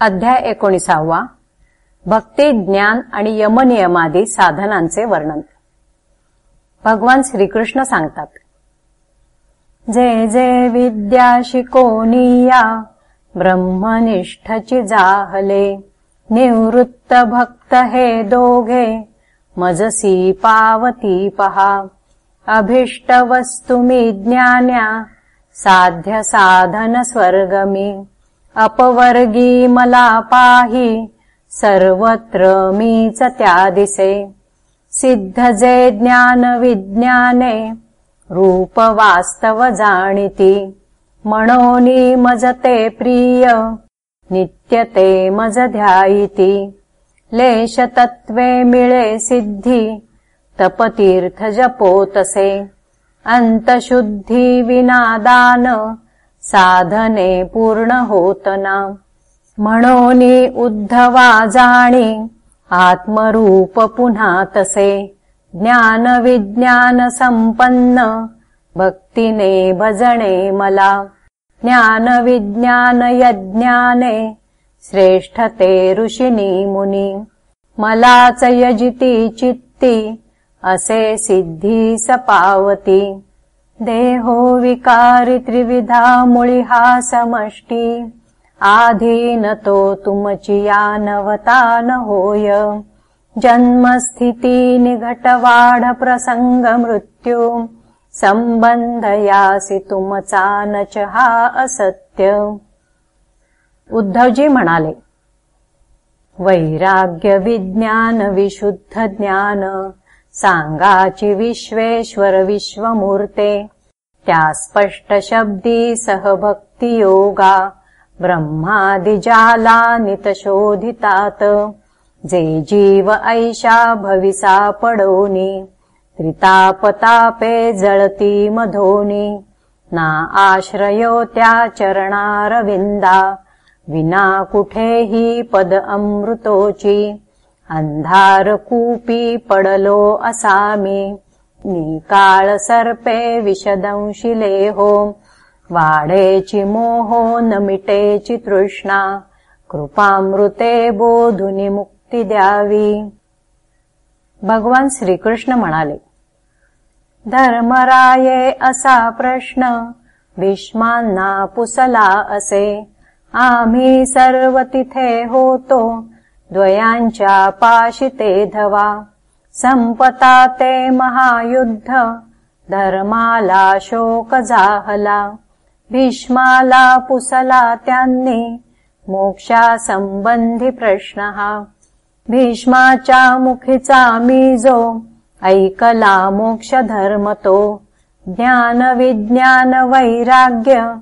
अध्याय एकोणीसावा. भक्ती ज्ञान आणि यमनियमादी साधनांचे वर्णन. भगवान श्रीकृष्ण सांगतात जे जे विद्या शिकोनिया ब्रह्मनिष्ठची जाहले निवृत्त भक्त हे दोघे मजसी पावती पहा अभिष्ट वस्तुमी ज्ञान्या साध्य साधन स्वर्गमी अपवर्गी मला पाही सर्वत्र मीच त्या दिसे सिद्ध जे ज्ञान विज्ञाने रूप वास्तव जाणिती। म्हणोनी मजते प्रिय नित्यते मज ध्यायिती। लेश तत्वे मिळे सिद्धी तपतीर्थ जपोतसे। अंतशुद्धी विनादान साधने पूर्ण होतना म्हणोनी उद्धवा जाणी आत्मरूप पुन्हा तसे ज्ञान विज्ञान संपन्न भक्तीने भजणे मला। ज्ञान विज्ञान यज्ञाने श्रेष्ठते ऋषिनी मुनी। मलाच यजिती चित्ती असे सिद्धी सपावती देहो विकारी त्रिविधा मुळिहा समष्टी आधीनतो तुमचिया नवतान होय। जन्मस्थिती निघटवाढ प्रसंग मृत्यू। संबंधयासी तुमचा नच हा असत्य। उद्धवजी म्हणाले वैराग्य विज्ञान विशुद्ध ज्ञान सांगाची विश्वेश्वर विश्वमूर्ते त्या स्पष्ट शब्दी सहभक्ती योगा ब्रह्मादिजाला नितशोधितात जे जीव ऐशा भविसा पडोनी त्रितापतापे जळती मधोनी। ना आश्रयो त्या चरणारविंदा विना कुठेही पद अमृतोची अंधारकूपी पडलो असामी निकाळ सर्पे विशदंशिले हो वाढेची मोहो नमिटेची तृष्णा कृपामृते बोधुनी मुक्ती द्यावी. भगवान श्रीकृष्ण म्हणाले धर्मराये असा प्रश्न भीष्मांना पुसला असे. आम्ही सर्व तिथे होतो द्वयांच्या पाशिते धवा। संपता ते महायुद्ध। धर्माला शोक जाहला भीष्माला पुसला त्यांनी। मोक्षा संबंधी प्रश्न। हा भीष्माच्या मुखीचा मी जो ऐकला मोक्ष धर्म तो। ज्ञान विज्ञान वैराग्य।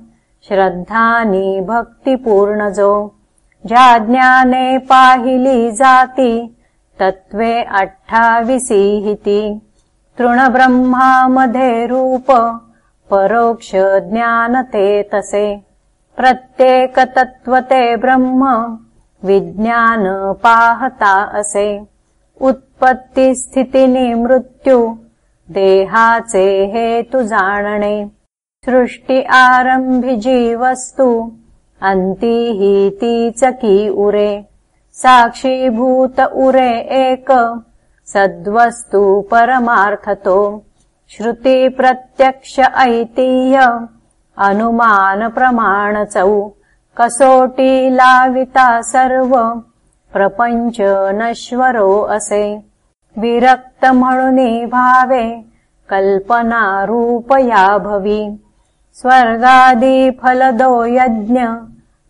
श्रद्धानी भक्तिपूर्ण जो ज्या ज्ञाने पाहिली जाती तत्वे अठ्ठाविसीहिती तृणब्रह्मामध्ये रूप परोक्ष ज्ञान ते तसे। प्रत्येक तत्वते ब्रह्म विज्ञान पाहता असे। उत्पत्ती स्थितीनी मृत्यू देहाचे हेतु जाणणे। सृष्टी आरंभी जी अंती ही तीच की उरे। साक्षीभूत उरे एक। सद्वस्तु परमार्थतो। श्रुति प्रत्यक्ष ऐतीय अनुमान प्रमाण चौ। कसोटी लाविता सर्व। प्रपंच नश्वरो असे। विरक्त म्हणुनी भावे। कल्पना रूपया भवी स्वर्गादि फलदो यज्ञ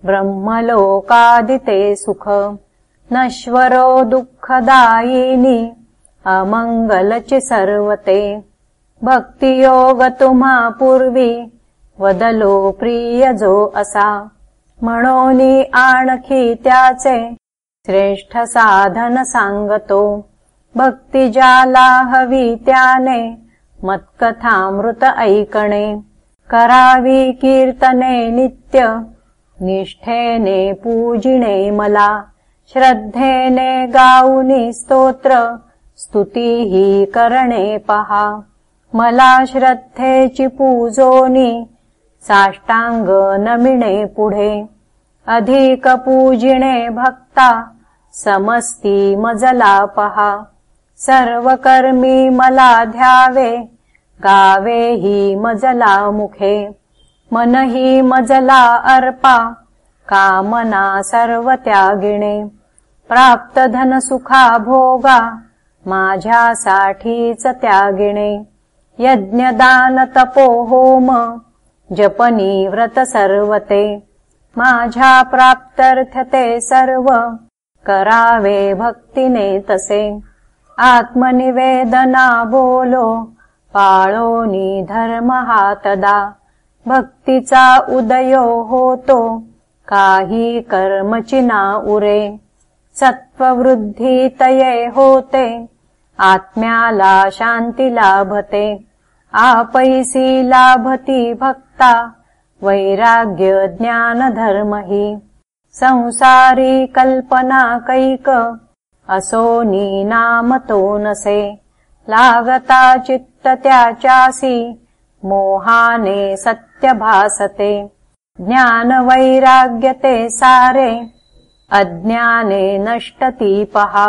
ब्रह्मलोकादिते सुख। नश्वरो दुःखदायिनी अमङ्गलचि सर्वते। भक्तियोग तुम्हा पूर्वी वदलो प्रियजो असा। म्हणोनी आणखी त्याचे श्रेष्ठ साधन सांगतो भक्तिजाला हवी त्याने मत्कथामृत ऐकणे करावी कीर्तने नित्य निष्ठेने पूजिणे मला श्रद्धेने गाऊनी स्तोत्र स्तुती करणे पहा. मला श्रद्धेची पूजोनी साष्टांग नमिणे पुढे. अधिकपूजिणे भक्ता समस्ती मजला पहा. सर्वकर्मी मला ध्यावे गावे हि मजला मुखे मन हि मजला अर्पा कामना सर्व त्यागिणे प्राप्त धन सुखा भोगा माझ्यासाठीच त्यागिणे. यज्ञदान तपो होम जपनी व्रत सर्वते माझ्या प्राप्तर्थते सर्व करावे भक्तिने तसे. आत्मनिवेदना बोलो पाळोनी धर्म हातदा भक्तीचा उदयो होतो. काही कर्मचिना उरे. सत्ववृद्धी तये होते. आत्म्याला शांती लाभते. आपैसी लाभती भक्ता. वैराग्य ज्ञान धर्म हि. संसारी कल्पना कैक. नामतो नसे लागता चित्त त्याचासी मोहाने सत्य भासते ज्ञान वैराग्यते सारे अज्ञाने नष्टती पहा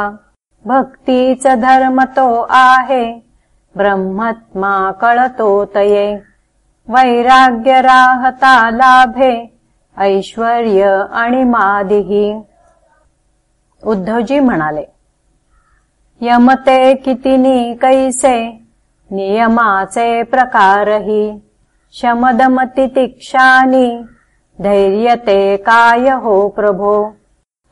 भक्तीच धर्मतो आहे ब्रह्मत्मा कळतो तये वैराग्य राहता लाभे ऐश्वर्य आणि मादिही उद्धवजी म्हणाले यमते कितीनी कैसे नियमाचे प्रकारही। शमदमतितिक्षानी धैर्यते काय हो प्रभो।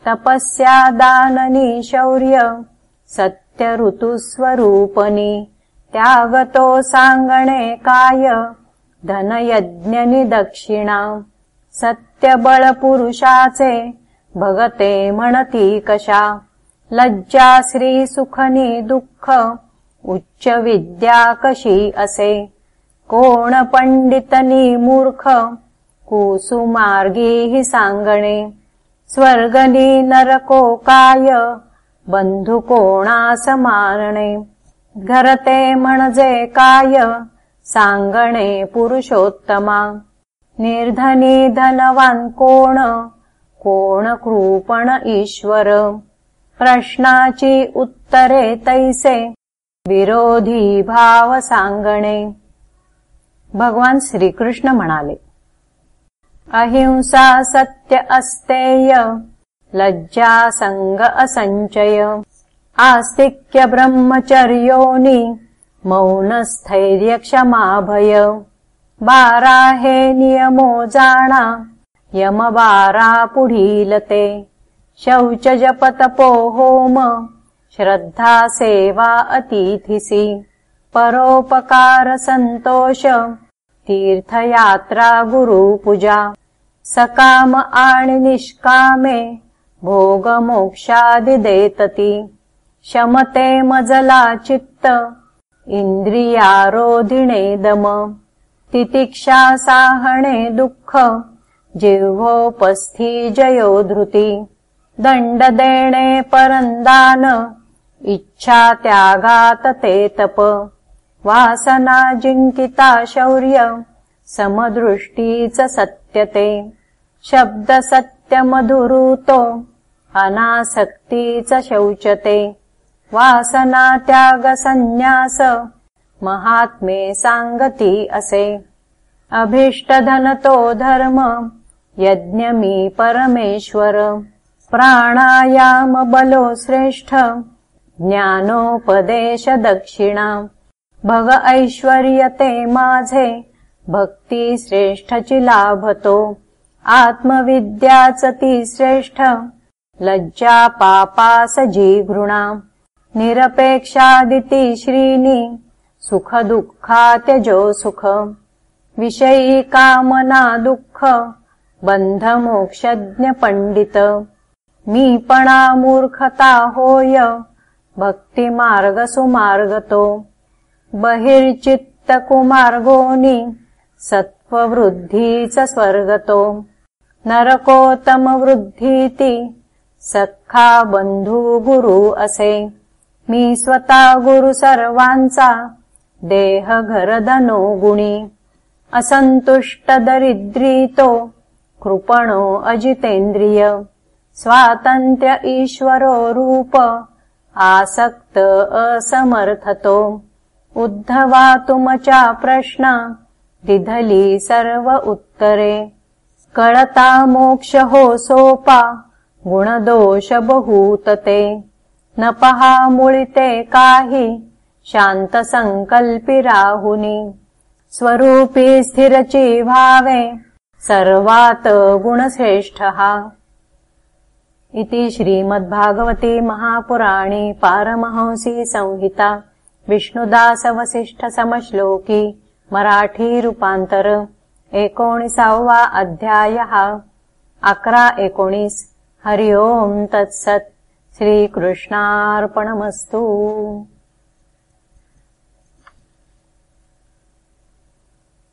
तपस्या दाननी शौर्य सत्य ऋतुस्वरूपनी त्यागतो सांगणे काय धनयज्ञनि दक्षिणा। सत्यबळपुरुषाचे भगते म्हणती कशा लज्जा श्री सुखनी दुःख उच्च विद्या कशी असे? कोण पंडितनी मूर्ख कुसुमार्गी हि सांगणे? स्वर्गनी नरको काय बंधु कोणास मारणे घरते म्हणजे काय सांगणे पुरुषोत्तमा? निर्धनी धनवान कोण कोण कृपण ईश्वर प्रश्नाची उत्तरे तैसे विरोधी भाव सांगणे भगवान श्रीकृष्ण म्हणाले अहिंसा सत्य अस्तेय लज्जा संग असंचय। आस्तिक्य ब्रह्मचर्योनी मौन स्थैर्य क्षमाभय बारा हे नियमो जाणा यम बारा पुढीलते शौच जपतपो होम श्रद्धा सेवा अतिथिसी। परोपकार संतोष। तीर्थयात्रा गुरुपूजा सकाम आणि निष्कामे। भोग मोक्षादि देतती। शमते मजला चित्त। इंद्रियारोधिणे दम। तितिक्षा साहणे दुःख। जिह्वोपस्थी जयो दंड देणे परंदान इच्छा त्यागात ते तप वासना जिंकिता शौर्य समदृष्टीच सत्यते शब्द सत्य मधुरुतो अनासक्तीच शौचते वासना त्याग संन्यास महात्मे सांगती असे अभीष्ट धनतो धर्म यज्ञमी परमेश्वर प्राणायाम बलो श्रेष्ठ। ज्ञानोपदेश दक्षिणा भग ऐश्वर्यते माझे। भक्ती श्रेष्ठची लाभतो। आत्मविद्याच ती श्रेष्ठ। लज्जा पापास जी घृणा निरपेक्षादिती श्रीनी। सुख त्यजो सुख। विषयी कामना दुःख। बंध मोक्षज्ञ पंडित मीपणा मूर्खता होय भक्ती मार्ग सुमार्गतो बहिर्चित्त कुमार्गोनी सत्ववृद्धीच स्वर्गतो नरकोत्तम वृद्धीति सखा बंधू गुरु असे। मी स्वतः गुरु सर्वांचा देह घरधनो गुणी। असंतुष्ट दरिद्रीतो कृपणो अजितेन्द्रिय स्वातन्त्र्य ईश्वरो रूप आसक्त असमर्थतो। उद्धवातुमचा प्रश्न दिधली सर्व उत्तरे। कळता मोक्ष हो सोपा गुणदोष बहुतते पहा मुळिते काही शांत संकल्पी राहुनी। स्वरूपी स्थिरची भावे सर्वात गुणश्रेष्ठः इति श्रीमद्भागवती महापुराणी पारमहंसी संहिता विष्णुदासवसिष्ठसमश्लोकी मराठीरूपान्तर एकोणिसावा अध्यायः अकरा एकोणिस्। हरि ओम् तत्सत्। श्रीकृष्णार्पणमस्तु